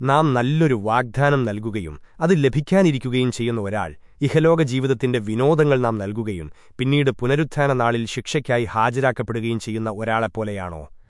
നാം നല്ലൊരു വാഗ്ദാനം നൽകുകയും അത് ലഭിക്കാനിരിക്കുകയും ചെയ്യുന്ന ഒരാൾ ഇഹലോക ജീവിതത്തിന്റെ വിനോദങ്ങൾ നാം നൽകുകയും പിന്നീട് പുനരുത്ഥാന നാളിൽ ശിക്ഷയ്ക്കായി ഹാജരാക്കപ്പെടുകയും ചെയ്യുന്ന ഒരാളെപ്പോലെയാണോ?